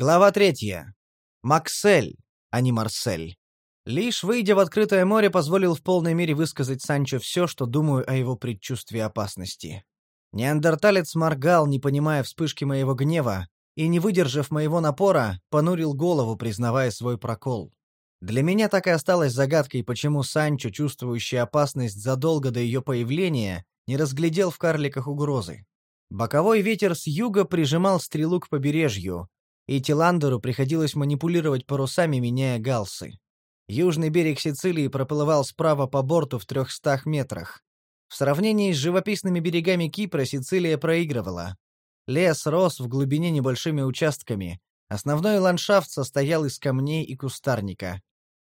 Глава третья. Максель, а не Марсель. Лишь выйдя в открытое море, позволил в полной мере высказать Санчо все, что думаю о его предчувствии опасности. Неандерталец моргал, не понимая вспышки моего гнева, и, не выдержав моего напора, понурил голову, признавая свой прокол. Для меня так и осталось загадкой, почему Санчо, чувствующий опасность задолго до ее появления, не разглядел в карликах угрозы. Боковой ветер с юга прижимал стрелу к побережью, и Тиландеру приходилось манипулировать парусами, меняя галсы. Южный берег Сицилии проплывал справа по борту в трехстах метрах. В сравнении с живописными берегами Кипра Сицилия проигрывала. Лес рос в глубине небольшими участками. Основной ландшафт состоял из камней и кустарника.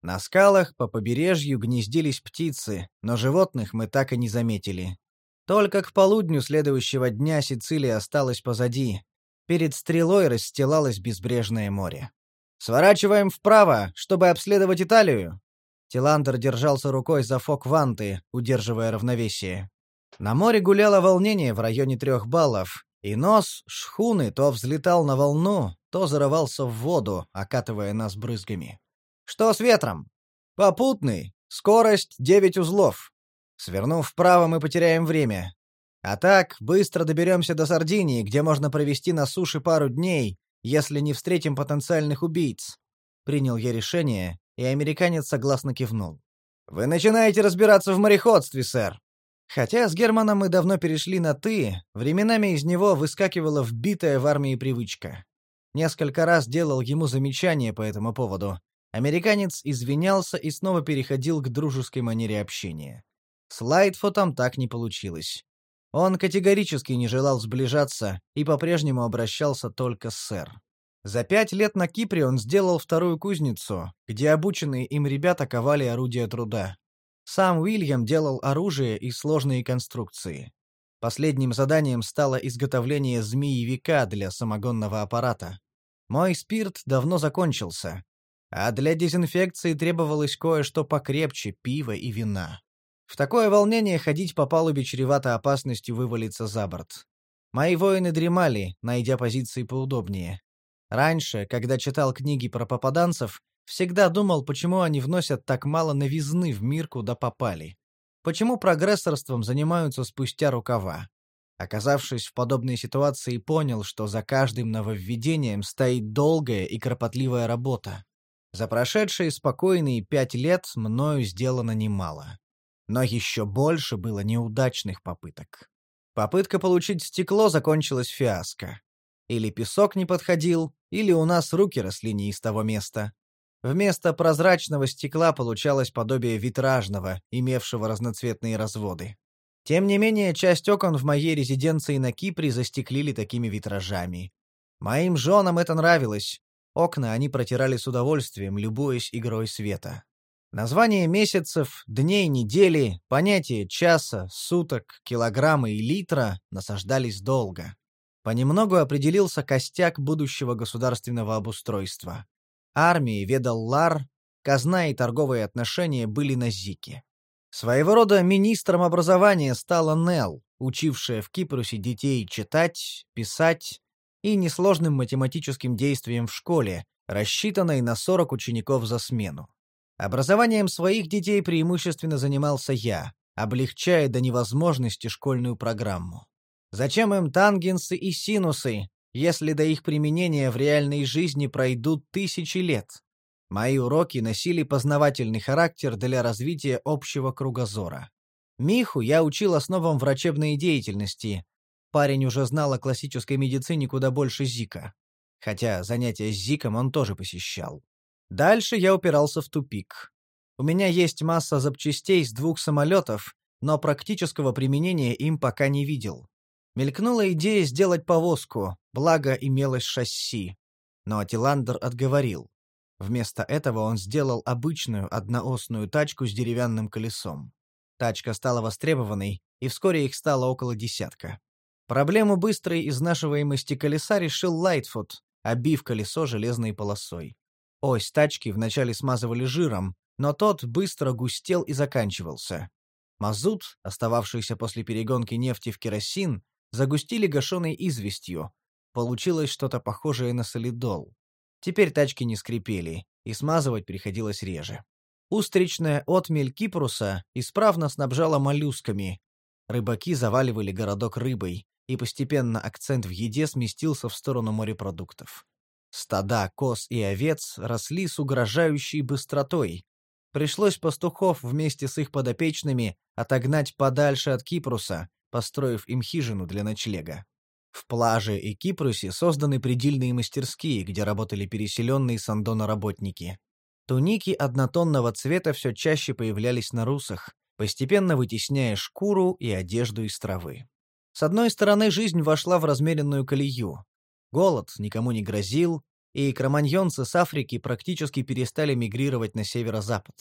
На скалах по побережью гнездились птицы, но животных мы так и не заметили. Только к полудню следующего дня Сицилия осталась позади. Перед стрелой расстилалось безбрежное море. «Сворачиваем вправо, чтобы обследовать Италию!» Тиландер держался рукой за фок ванты, удерживая равновесие. На море гуляло волнение в районе трех баллов, и нос шхуны то взлетал на волну, то зарывался в воду, окатывая нас брызгами. «Что с ветром?» «Попутный. Скорость девять узлов. Свернув вправо, мы потеряем время. А так, быстро доберемся до Сардинии, где можно провести на суше пару дней, если не встретим потенциальных убийц». Принял я решение, и американец согласно кивнул. «Вы начинаете разбираться в мореходстве, сэр». Хотя с Германом мы давно перешли на «ты», временами из него выскакивала вбитая в армии привычка. Несколько раз делал ему замечания по этому поводу. Американец извинялся и снова переходил к дружеской манере общения. С Лайтфотом так не получилось. Он категорически не желал сближаться и по-прежнему обращался только с сэр. За пять лет на Кипре он сделал вторую кузницу, где обученные им ребята ковали орудия труда. Сам Уильям делал оружие и сложные конструкции. Последним заданием стало изготовление змеевика для самогонного аппарата. Мой спирт давно закончился, а для дезинфекции требовалось кое-что покрепче пива и вина. В такое волнение ходить по палубе чревато опасностью вывалиться за борт. Мои воины дремали, найдя позиции поудобнее. Раньше, когда читал книги про попаданцев, Всегда думал, почему они вносят так мало новизны в мир, куда попали. Почему прогрессорством занимаются спустя рукава. Оказавшись в подобной ситуации, понял, что за каждым нововведением стоит долгая и кропотливая работа. За прошедшие спокойные пять лет мною сделано немало. Но еще больше было неудачных попыток. Попытка получить стекло закончилась фиаско. Или песок не подходил, или у нас руки росли не из того места. Вместо прозрачного стекла получалось подобие витражного, имевшего разноцветные разводы. Тем не менее, часть окон в моей резиденции на Кипре застеклили такими витражами. Моим женам это нравилось. Окна они протирали с удовольствием, любуясь игрой света. Названия месяцев, дней недели, понятия часа, суток, килограмма и литра насаждались долго. Понемногу определился костяк будущего государственного обустройства. Армии ведал Лар, казна и торговые отношения были на Зике. Своего рода министром образования стала Нел, учившая в Кипрусе детей читать, писать и несложным математическим действиям в школе, рассчитанной на 40 учеников за смену. Образованием своих детей преимущественно занимался я, облегчая до невозможности школьную программу. Зачем им тангенсы и синусы, если до их применения в реальной жизни пройдут тысячи лет. Мои уроки носили познавательный характер для развития общего кругозора. Миху я учил основам врачебной деятельности. Парень уже знал о классической медицине куда больше Зика. Хотя занятия с Зиком он тоже посещал. Дальше я упирался в тупик. У меня есть масса запчастей с двух самолетов, но практического применения им пока не видел. Мелькнула идея сделать повозку, благо имелось шасси. Но Атиландер отговорил. Вместо этого он сделал обычную одноосную тачку с деревянным колесом. Тачка стала востребованной, и вскоре их стало около десятка. Проблему быстрой изнашиваемости колеса решил Лайтфуд, обив колесо железной полосой. Ось тачки вначале смазывали жиром, но тот быстро густел и заканчивался. Мазут, остававшийся после перегонки нефти в керосин, загустили гашеной известью. Получилось что-то похожее на солидол. Теперь тачки не скрипели, и смазывать приходилось реже. Устричная отмель Кипруса исправно снабжала моллюсками. Рыбаки заваливали городок рыбой, и постепенно акцент в еде сместился в сторону морепродуктов. Стада коз и овец росли с угрожающей быстротой. Пришлось пастухов вместе с их подопечными отогнать подальше от Кипруса, построив им хижину для ночлега. В Плаже и Кипрусе созданы предельные мастерские, где работали переселенные с Андона работники. Туники однотонного цвета все чаще появлялись на русах, постепенно вытесняя шкуру и одежду из травы. С одной стороны, жизнь вошла в размеренную колею. Голод никому не грозил, и кроманьонцы с Африки практически перестали мигрировать на северо-запад.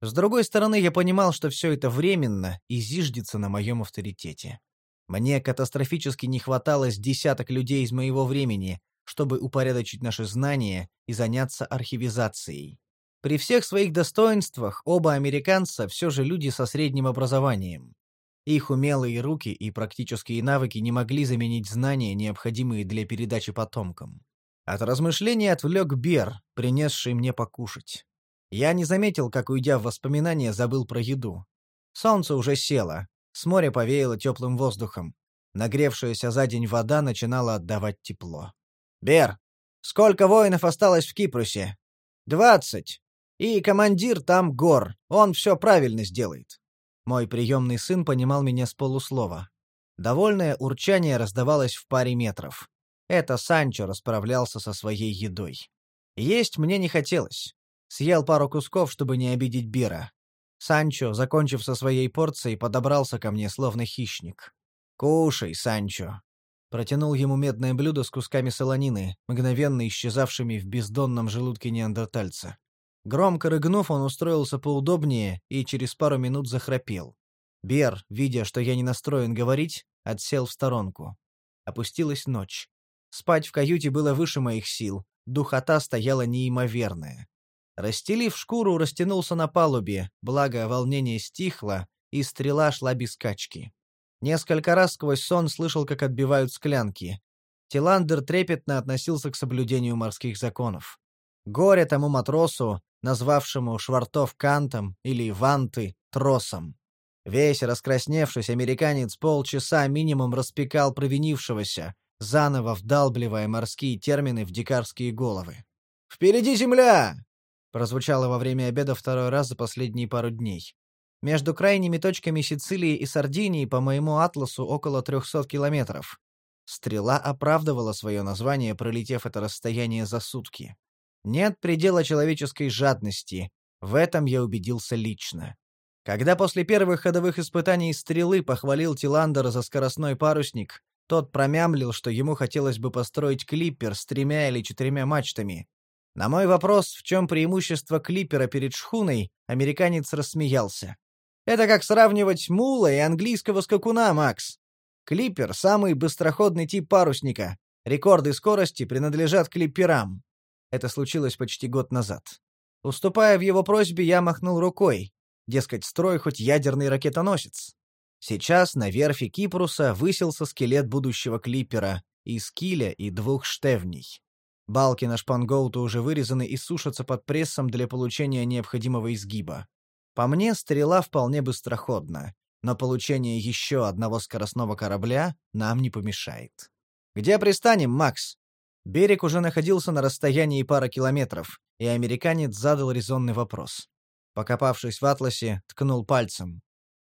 С другой стороны, я понимал, что все это временно и зиждется на моем авторитете. Мне катастрофически не хватало с десяток людей из моего времени, чтобы упорядочить наши знания и заняться архивизацией. При всех своих достоинствах оба американца все же люди со средним образованием. Их умелые руки и практические навыки не могли заменить знания, необходимые для передачи потомкам. От размышлений отвлек Бер, принесший мне покушать. Я не заметил, как, уйдя в воспоминания, забыл про еду. Солнце уже село, с моря повеяло теплым воздухом. Нагревшаяся за день вода начинала отдавать тепло. «Бер, сколько воинов осталось в Кипрусе?» «Двадцать. И командир там Гор, он все правильно сделает». Мой приемный сын понимал меня с полуслова. Довольное урчание раздавалось в паре метров. Это Санчо расправлялся со своей едой. Есть мне не хотелось. Съел пару кусков, чтобы не обидеть Бира. Санчо, закончив со своей порцией, подобрался ко мне, словно хищник. «Кушай, Санчо!» Протянул ему медное блюдо с кусками солонины, мгновенно исчезавшими в бездонном желудке неандертальца. Громко рыгнув, он устроился поудобнее и через пару минут захрапел. Бер, видя, что я не настроен говорить, отсел в сторонку. Опустилась ночь. Спать в каюте было выше моих сил, духота стояла неимоверная. Расстелив шкуру, растянулся на палубе, благо волнение стихло, и стрела шла без качки. Несколько раз сквозь сон слышал, как отбивают склянки. Тиландер трепетно относился к соблюдению морских законов. Горе тому матросу, назвавшему швартов кантом или ванты тросом. Весь раскрасневшись американец полчаса минимум распекал провинившегося, заново вдалбливая морские термины в дикарские головы. «Впереди земля! прозвучало во время обеда второй раз за последние пару дней. Между крайними точками Сицилии и Сардинии по моему атласу около 300 километров. Стрела оправдывала свое название, пролетев это расстояние за сутки. Нет предела человеческой жадности. В этом я убедился лично. Когда после первых ходовых испытаний стрелы похвалил Тиландер за скоростной парусник, тот промямлил, что ему хотелось бы построить клиппер с тремя или четырьмя мачтами, на мой вопрос, в чем преимущество клипера перед шхуной, американец рассмеялся. Это как сравнивать мула и английского скакуна, Макс. Клипер — самый быстроходный тип парусника. Рекорды скорости принадлежат клиперам. Это случилось почти год назад. Уступая в его просьбе, я махнул рукой. Дескать, строй хоть ядерный ракетоносец. Сейчас на верфи Кипруса высился скелет будущего клипера из киля и двух штевней. Балки на шпангоуту уже вырезаны и сушатся под прессом для получения необходимого изгиба. По мне, стрела вполне быстроходна, но получение еще одного скоростного корабля нам не помешает. «Где пристанем, Макс?» Берег уже находился на расстоянии пары километров, и американец задал резонный вопрос. Покопавшись в атласе, ткнул пальцем.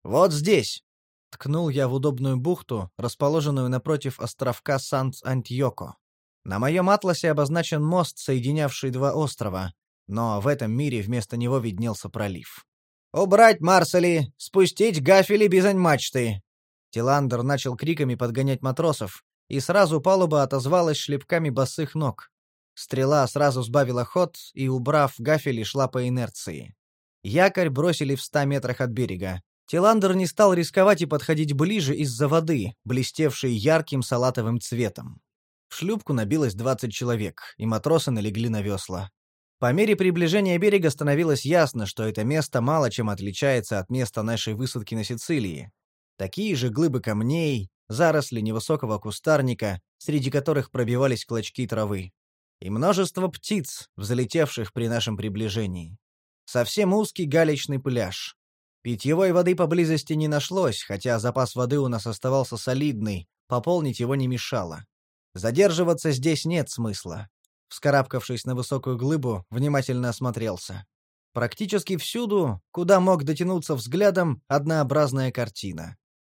«Вот здесь!» Ткнул я в удобную бухту, расположенную напротив островка Сант-Антьоко. На моем атласе обозначен мост, соединявший два острова, но в этом мире вместо него виднелся пролив. «Убрать Марсели! Спустить гафели бизань-мачты!» Тиландер начал криками подгонять матросов, и сразу палуба отозвалась шлепками босых ног. Стрела сразу сбавила ход и, убрав гафели, шла по инерции. Якорь бросили в ста метрах от берега. Тиландер не стал рисковать и подходить ближе из-за воды, блестевшей ярким салатовым цветом. В шлюпку набилось 20 человек, и матросы налегли на весла. По мере приближения берега становилось ясно, что это место мало чем отличается от места нашей высадки на Сицилии. Такие же глыбы камней, заросли невысокого кустарника, среди которых пробивались клочки травы. и множество птиц, взлетевших при нашем приближении. Совсем узкий галечный пляж. Питьевой воды поблизости не нашлось, хотя запас воды у нас оставался солидный, пополнить его не мешало. Задерживаться здесь нет смысла. Вскарабкавшись на высокую глыбу, внимательно осмотрелся. Практически всюду, куда мог дотянуться взглядом, однообразная картина.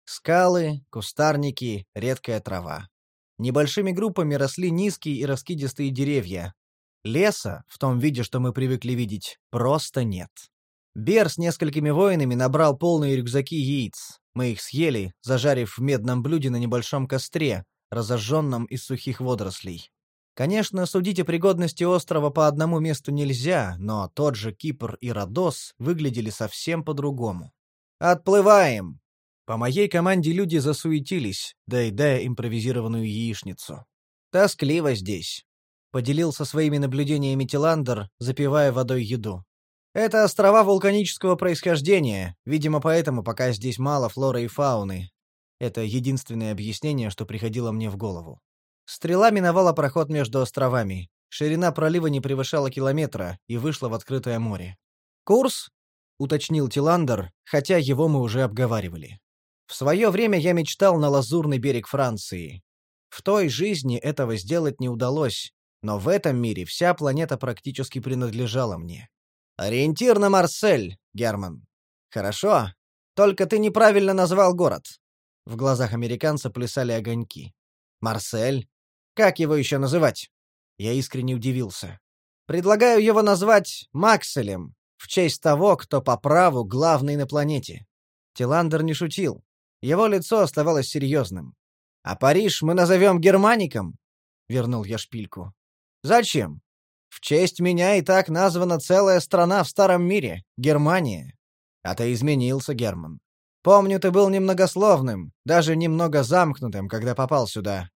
Скалы, кустарники, редкая трава. Небольшими группами росли низкие и раскидистые деревья. Леса, в том виде, что мы привыкли видеть, просто нет. Бер с несколькими воинами набрал полные рюкзаки яиц. Мы их съели, зажарив в медном блюде на небольшом костре, разожженном из сухих водорослей. Конечно, судить о пригодности острова по одному месту нельзя, но тот же Кипр и Родос выглядели совсем по-другому. «Отплываем!» По моей команде люди засуетились, доедая импровизированную яичницу. «Тоскливо здесь», — поделился своими наблюдениями Тиландер, запивая водой еду. «Это острова вулканического происхождения, видимо, поэтому пока здесь мало флоры и фауны. Это единственное объяснение, что приходило мне в голову. Стрела миновала проход между островами. Ширина пролива не превышала километра и вышла в открытое море. «Курс?» — уточнил Тиландер, хотя его мы уже обговаривали. В свое время я мечтал на лазурный берег Франции. В той жизни этого сделать не удалось, но в этом мире вся планета практически принадлежала мне. Ориентир на Марсель, Герман. Хорошо. Только ты неправильно назвал город. В глазах американца плясали огоньки. Марсель? Как его еще называть? Я искренне удивился. Предлагаю его назвать Макселем, в честь того, кто по праву главный на планете. Тиландер не шутил. Его лицо оставалось серьезным. «А Париж мы назовем Германиком?» — вернул я шпильку. «Зачем? В честь меня и так названа целая страна в Старом мире — Германия. А ты изменился, Герман. Помню, ты был немногословным, даже немного замкнутым, когда попал сюда.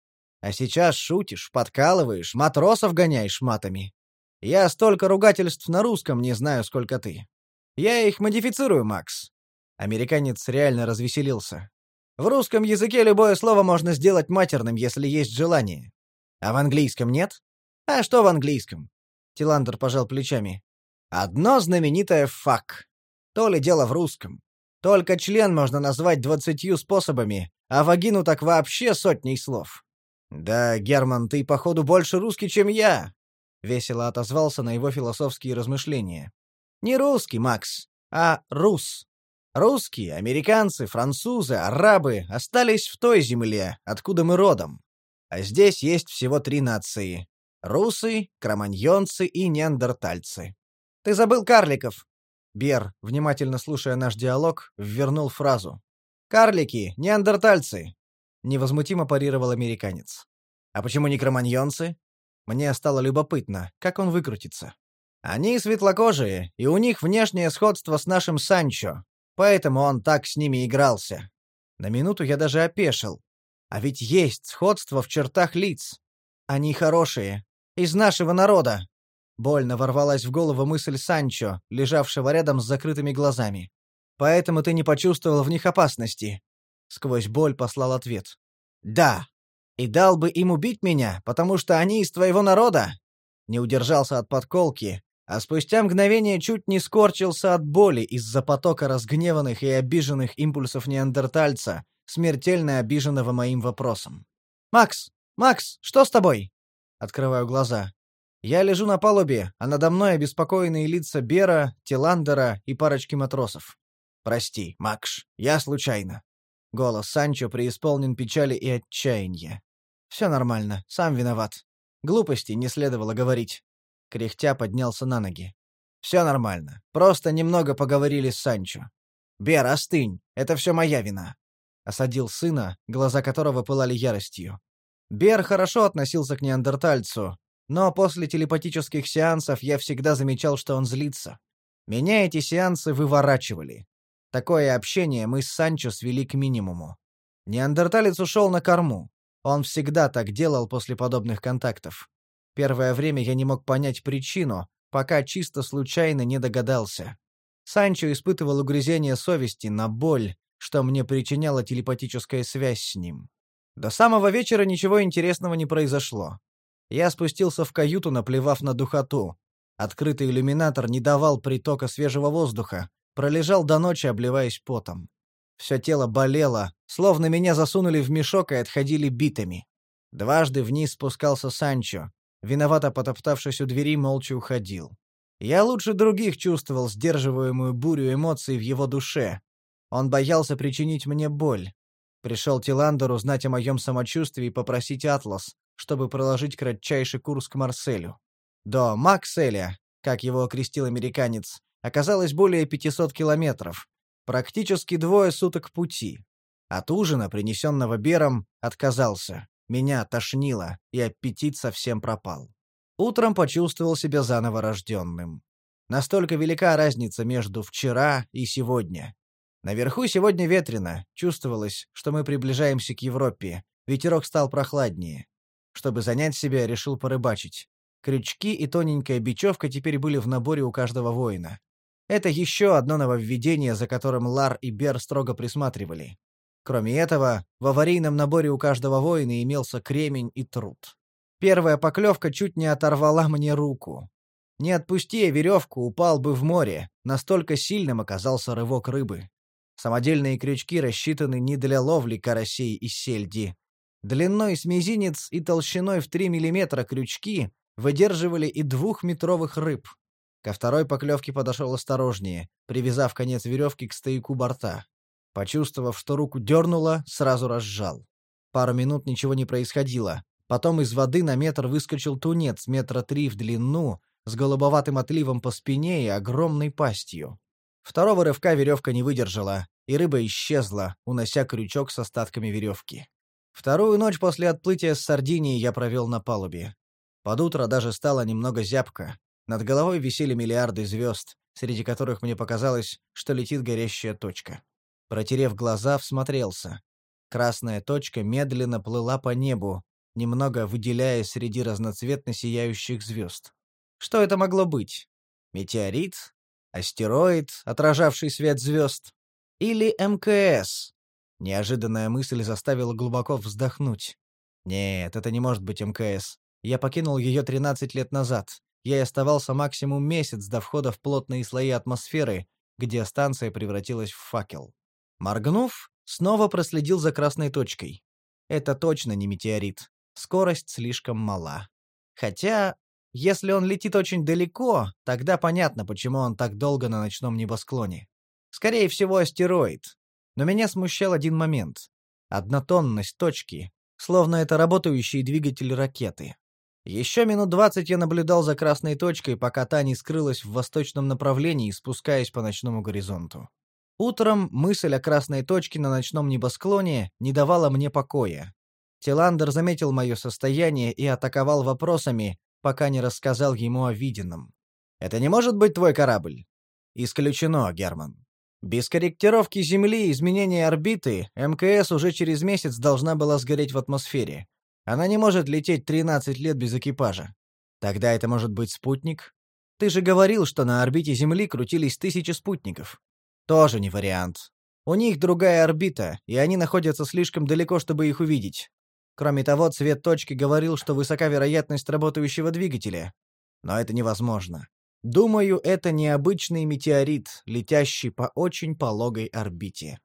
А сейчас шутишь, подкалываешь, матросов гоняешь матами. Я столько ругательств на русском не знаю, сколько ты. Я их модифицирую, Макс. Американец реально развеселился. В русском языке любое слово можно сделать матерным, если есть желание. А в английском нет? А что в английском? Тиландер пожал плечами. Одно знаменитое «фак». То ли дело в русском. Только член можно назвать двадцатью способами, а вагину так вообще сотней слов. «Да, Герман, ты, походу, больше русский, чем я!» — весело отозвался на его философские размышления. «Не русский, Макс, а рус. Русские, американцы, французы, арабы остались в той земле, откуда мы родом. А здесь есть всего три нации — русы, кроманьонцы и неандертальцы. Ты забыл карликов!» Бер, внимательно слушая наш диалог, ввернул фразу. «Карлики, неандертальцы, Невозмутимо парировал американец. «А почему не кроманьонцы?» Мне стало любопытно, как он выкрутится. «Они светлокожие, и у них внешнее сходство с нашим Санчо, поэтому он так с ними игрался». На минуту я даже опешил. А ведь есть сходство в чертах лиц. Они хорошие. Из нашего народа. Больно ворвалась в голову мысль Санчо, лежавшего рядом с закрытыми глазами. Поэтому ты не почувствовал в них опасности. Сквозь боль послал ответ. «Да. И дал бы им убить меня, потому что они из твоего народа?» Не удержался от подколки, а спустя мгновение чуть не скорчился от боли из-за потока разгневанных и обиженных импульсов неандертальца, смертельно обиженного моим вопросом. «Макс! Макс! Что с тобой?» Открываю глаза. Я лежу на палубе, а надо мной обеспокоенные лица Бера, Тиландера и парочки матросов. «Прости, Макш, я случайно. Голос Санчо преисполнен печали и отчаяния. «Все нормально, сам виноват. Глупости не следовало говорить». Кряхтя поднялся на ноги. «Все нормально. Просто немного поговорили с Санчо. Бер, остынь. Это все моя вина». Осадил сына, глаза которого пылали яростью. Бер хорошо относился к неандертальцу, но после телепатических сеансов я всегда замечал, что он злится. Меня эти сеансы выворачивали. Такое общение мы с Санчо свели к минимуму. Неандерталец ушел на корму. Он всегда так делал после подобных контактов. Первое время я не мог понять причину, пока чисто случайно не догадался. Санчо испытывал угрызение совести на боль, что мне причиняла телепатическая связь с ним. До самого вечера ничего интересного не произошло. Я спустился в каюту, наплевав на духоту. Открытый иллюминатор не давал притока свежего воздуха, пролежал до ночи, обливаясь потом. Все тело болело, словно меня засунули в мешок и отходили битами. Дважды вниз спускался Санчо. Виновато потоптавшись у двери, молча уходил. Я лучше других чувствовал сдерживаемую бурю эмоций в его душе. Он боялся причинить мне боль. Пришел Тиландер узнать о моем самочувствии и попросить Атлас, чтобы проложить кратчайший курс к Марселю. До Макселя, как его окрестил американец, оказалось более 500 километров. Практически двое суток пути. От ужина, принесенного Бером, отказался. Меня тошнило, и аппетит совсем пропал. Утром почувствовал себя заново рожденным. Настолько велика разница между вчера и сегодня. Наверху сегодня ветрено, чувствовалось, что мы приближаемся к Европе, ветерок стал прохладнее. Чтобы занять себя, решил порыбачить. Крючки и тоненькая бечевка теперь были в наборе у каждого воина. Это еще одно нововведение, за которым Лар и Бер строго присматривали. Кроме этого, в аварийном наборе у каждого воина имелся кремень и труд. Первая поклевка чуть не оторвала мне руку. Не отпусти я веревку, упал бы в море, настолько сильным оказался рывок рыбы. Самодельные крючки рассчитаны не для ловли карасей и сельди. Длиной с мизинец и толщиной в 3 мм крючки выдерживали и двухметровых рыб. Ко второй поклевке подошел осторожнее, привязав конец веревки к стояку борта. Почувствовав, что руку дернуло, сразу разжал. Пару минут ничего не происходило, Потом из воды на метр выскочил тунец метра три в длину, с голубоватым отливом по спине и огромной пастью. Второго рывка веревка не выдержала, и рыба исчезла, унося крючок с остатками веревки. Вторую ночь после отплытия с Сардинии я провел на палубе. Под утро даже стало немного зябко. Над головой висели миллиарды звезд, среди которых мне показалось, что летит горящая точка. Протерев глаза, всмотрелся. Красная точка медленно плыла по небу, немного выделяясь среди разноцветно сияющих звезд. Что это могло быть? Метеорит? Астероид, отражавший свет звезд? Или МКС? Неожиданная мысль заставила глубоко вздохнуть. Нет, это не может быть МКС. Я покинул ее 13 лет назад. Я оставался максимум месяц до входа в плотные слои атмосферы, где станция превратилась в факел. Моргнув, снова проследил за красной точкой. Это точно не метеорит скорость слишком мала. Хотя, если он летит очень далеко, тогда понятно, почему он так долго на ночном небосклоне. Скорее всего, астероид. Но меня смущал один момент. Однотонность точки, словно это работающий двигатель ракеты. Еще минут двадцать я наблюдал за красной точкой, пока та не скрылась в восточном направлении, спускаясь по ночному горизонту. Утром мысль о красной точке на ночном небосклоне не давала мне покоя. Тиландер заметил мое состояние и атаковал вопросами, пока не рассказал ему о виденном. «Это не может быть твой корабль?» «Исключено, Герман. Без корректировки Земли и изменения орбиты МКС уже через месяц должна была сгореть в атмосфере. Она не может лететь 13 лет без экипажа. Тогда это может быть спутник? Ты же говорил, что на орбите Земли крутились тысячи спутников. Тоже не вариант. У них другая орбита, и они находятся слишком далеко, чтобы их увидеть. Кроме того, цвет точки говорил, что высока вероятность работающего двигателя. Но это невозможно. Думаю, это необычный метеорит, летящий по очень пологой орбите.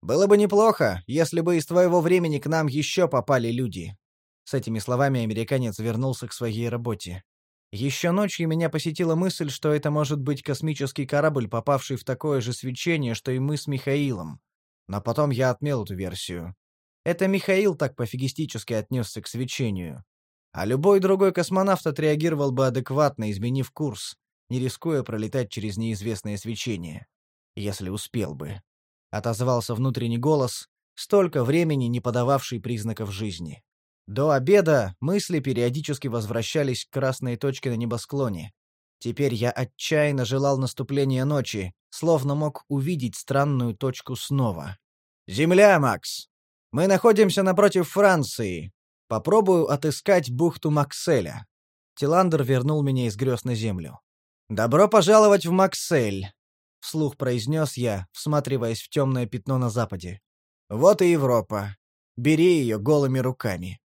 Было бы неплохо, если бы из твоего времени к нам еще попали люди. С этими словами американец вернулся к своей работе. Еще ночью меня посетила мысль, что это может быть космический корабль, попавший в такое же свечение, что и мы с Михаилом. Но потом я отмел эту версию. Это Михаил так пофигистически отнесся к свечению. А любой другой космонавт отреагировал бы адекватно, изменив курс, не рискуя пролетать через неизвестное свечение. Если успел бы. Отозвался внутренний голос, столько времени не подававший признаков жизни. До обеда мысли периодически возвращались к красной точке на небосклоне. Теперь я отчаянно желал наступления ночи, словно мог увидеть странную точку снова. «Земля, Макс!» Мы находимся напротив Франции. Попробую отыскать бухту Макселя. Тиландер вернул меня из грез на землю. «Добро пожаловать в Максель», — вслух произнес я, всматриваясь в темное пятно на западе. «Вот и Европа. Бери ее голыми руками».